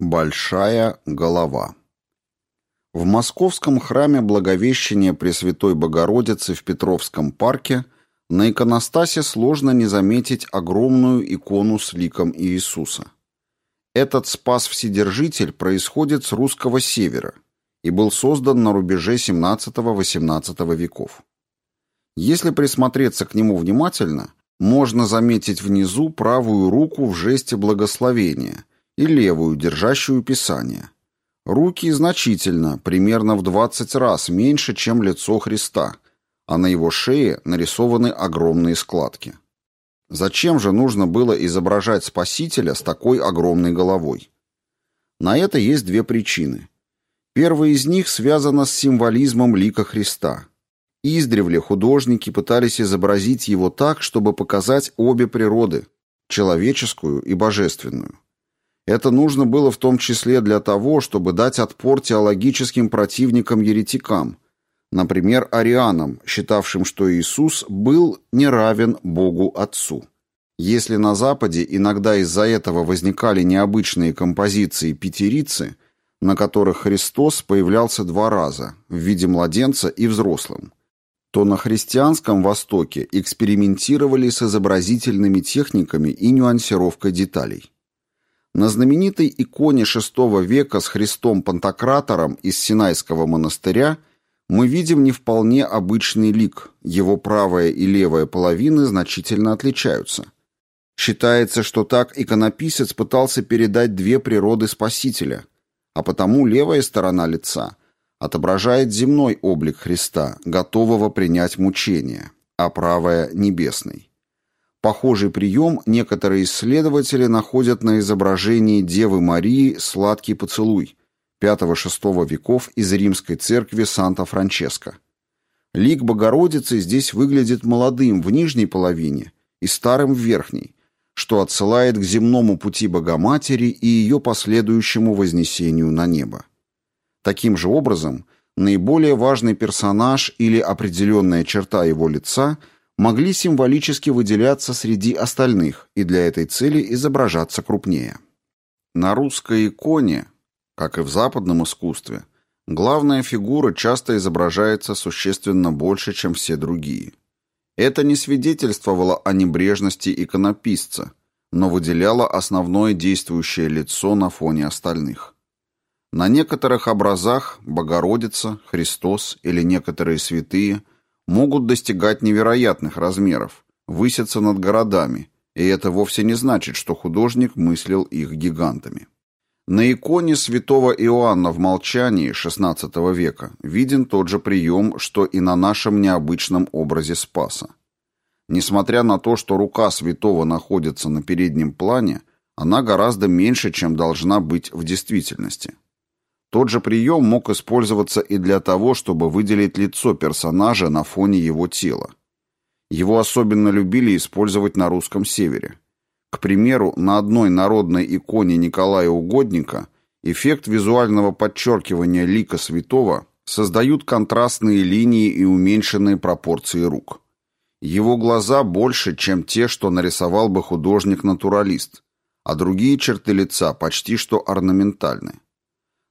Большая голова. В московском храме Благовещения Пресвятой Богородицы в Петровском парке на иконостасе сложно не заметить огромную икону с ликом Иисуса. Этот спас-вседержитель происходит с русского севера и был создан на рубеже XVII-XVIII веков. Если присмотреться к нему внимательно, можно заметить внизу правую руку в жесте благословения – и левую, держащую Писание. Руки значительно, примерно в 20 раз меньше, чем лицо Христа, а на его шее нарисованы огромные складки. Зачем же нужно было изображать Спасителя с такой огромной головой? На это есть две причины. Первая из них связана с символизмом лика Христа. Издревле художники пытались изобразить его так, чтобы показать обе природы – человеческую и божественную. Это нужно было в том числе для того, чтобы дать отпор теологическим противникам-еретикам, например, арианам, считавшим, что Иисус был не равен Богу Отцу. Если на Западе иногда из-за этого возникали необычные композиции пятерицы, на которых Христос появлялся два раза, в виде младенца и взрослым, то на христианском Востоке экспериментировали с изобразительными техниками и нюансировкой деталей. На знаменитой иконе VI века с Христом Пантократором из Синайского монастыря мы видим не вполне обычный лик, его правая и левая половины значительно отличаются. Считается, что так иконописец пытался передать две природы Спасителя, а потому левая сторона лица отображает земной облик Христа, готового принять мучения, а правая – небесный. Похожий прием некоторые исследователи находят на изображении Девы Марии «Сладкий поцелуй» V-VI веков из римской церкви Санта-Франческо. Лик Богородицы здесь выглядит молодым в нижней половине и старым в верхней, что отсылает к земному пути Богоматери и ее последующему вознесению на небо. Таким же образом, наиболее важный персонаж или определенная черта его лица – могли символически выделяться среди остальных и для этой цели изображаться крупнее. На русской иконе, как и в западном искусстве, главная фигура часто изображается существенно больше, чем все другие. Это не свидетельствовало о небрежности иконописца, но выделяло основное действующее лицо на фоне остальных. На некоторых образах Богородица, Христос или некоторые святые – могут достигать невероятных размеров, высятся над городами, и это вовсе не значит, что художник мыслил их гигантами. На иконе святого Иоанна в молчании XVI века виден тот же прием, что и на нашем необычном образе Спаса. Несмотря на то, что рука святого находится на переднем плане, она гораздо меньше, чем должна быть в действительности. Тот же прием мог использоваться и для того, чтобы выделить лицо персонажа на фоне его тела. Его особенно любили использовать на русском севере. К примеру, на одной народной иконе Николая Угодника эффект визуального подчеркивания лика святого создают контрастные линии и уменьшенные пропорции рук. Его глаза больше, чем те, что нарисовал бы художник-натуралист, а другие черты лица почти что орнаментальны.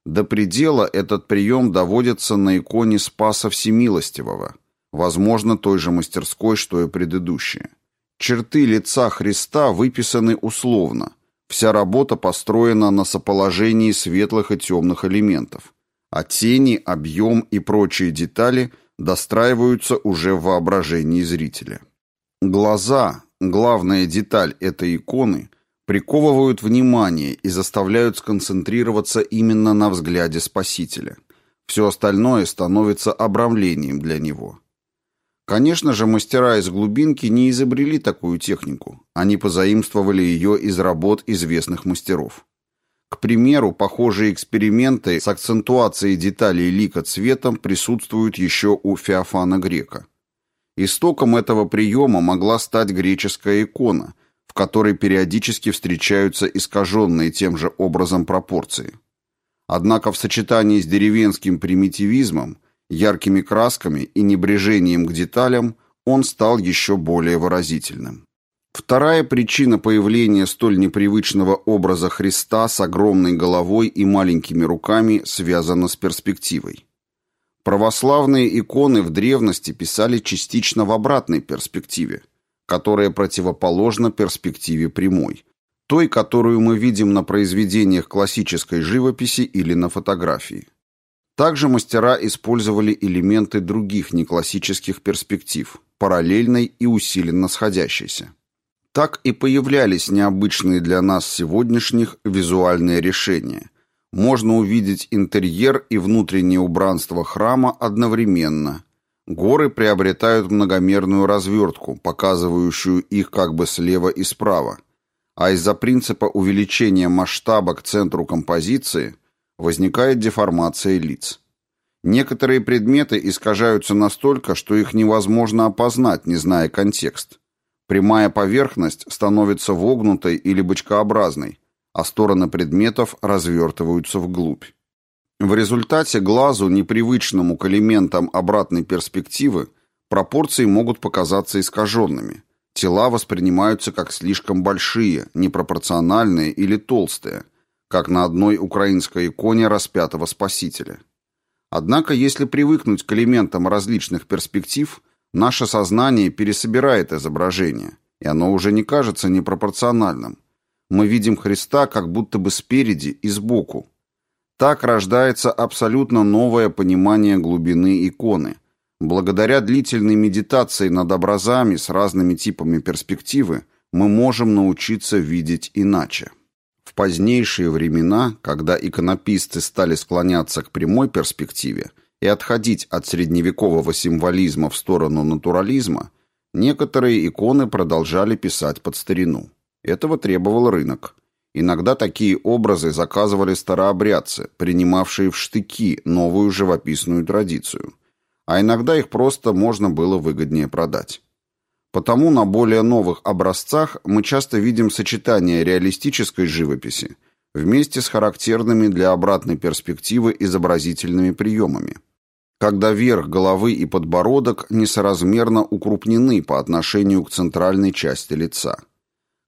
До предела этот прием доводится на иконе Спаса Всемилостивого, возможно, той же мастерской, что и предыдущие. Черты лица Христа выписаны условно. Вся работа построена на соположении светлых и темных элементов, а тени, объем и прочие детали достраиваются уже в воображении зрителя. Глаза, главная деталь этой иконы – приковывают внимание и заставляют сконцентрироваться именно на взгляде Спасителя. Все остальное становится обрамлением для него. Конечно же, мастера из глубинки не изобрели такую технику. Они позаимствовали ее из работ известных мастеров. К примеру, похожие эксперименты с акцентуацией деталей лика цветом присутствуют еще у Феофана Грека. Истоком этого приема могла стать греческая икона – которой периодически встречаются искаженные тем же образом пропорции. Однако в сочетании с деревенским примитивизмом, яркими красками и небрежением к деталям он стал еще более выразительным. Вторая причина появления столь непривычного образа Христа с огромной головой и маленькими руками связана с перспективой. Православные иконы в древности писали частично в обратной перспективе, которая противоположна перспективе прямой, той, которую мы видим на произведениях классической живописи или на фотографии. Также мастера использовали элементы других неклассических перспектив, параллельной и усиленно сходящейся. Так и появлялись необычные для нас сегодняшних визуальные решения. Можно увидеть интерьер и внутреннее убранство храма одновременно. Горы приобретают многомерную развертку, показывающую их как бы слева и справа. А из-за принципа увеличения масштаба к центру композиции возникает деформация лиц. Некоторые предметы искажаются настолько, что их невозможно опознать, не зная контекст. Прямая поверхность становится вогнутой или бочкообразной, а стороны предметов развертываются вглубь. В результате глазу, непривычному к элементам обратной перспективы, пропорции могут показаться искаженными. Тела воспринимаются как слишком большие, непропорциональные или толстые, как на одной украинской иконе распятого Спасителя. Однако, если привыкнуть к элементам различных перспектив, Наше сознание пересобирает изображение, и оно уже не кажется непропорциональным. Мы видим Христа как будто бы спереди и сбоку. Так рождается абсолютно новое понимание глубины иконы. Благодаря длительной медитации над образами с разными типами перспективы мы можем научиться видеть иначе. В позднейшие времена, когда иконописцы стали склоняться к прямой перспективе – и отходить от средневекового символизма в сторону натурализма, некоторые иконы продолжали писать под старину. Этого требовал рынок. Иногда такие образы заказывали старообрядцы, принимавшие в штыки новую живописную традицию. А иногда их просто можно было выгоднее продать. Потому на более новых образцах мы часто видим сочетание реалистической живописи вместе с характерными для обратной перспективы изобразительными приемами когда верх головы и подбородок несоразмерно укрупнены по отношению к центральной части лица.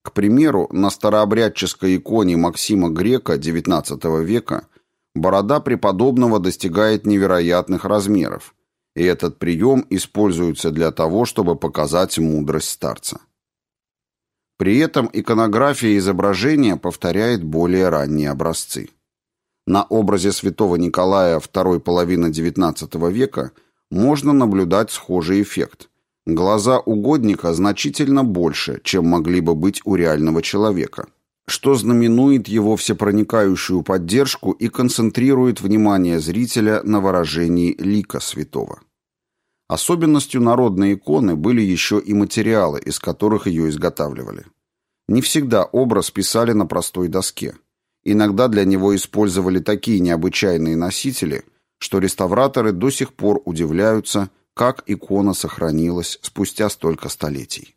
К примеру, на старообрядческой иконе Максима Грека XIX века борода преподобного достигает невероятных размеров, и этот прием используется для того, чтобы показать мудрость старца. При этом иконография изображения повторяет более ранние образцы. На образе святого Николая второй половины XIX века можно наблюдать схожий эффект. Глаза угодника значительно больше, чем могли бы быть у реального человека, что знаменует его всепроникающую поддержку и концентрирует внимание зрителя на выражении лика святого. Особенностью народной иконы были еще и материалы, из которых ее изготавливали. Не всегда образ писали на простой доске. Иногда для него использовали такие необычайные носители, что реставраторы до сих пор удивляются, как икона сохранилась спустя столько столетий.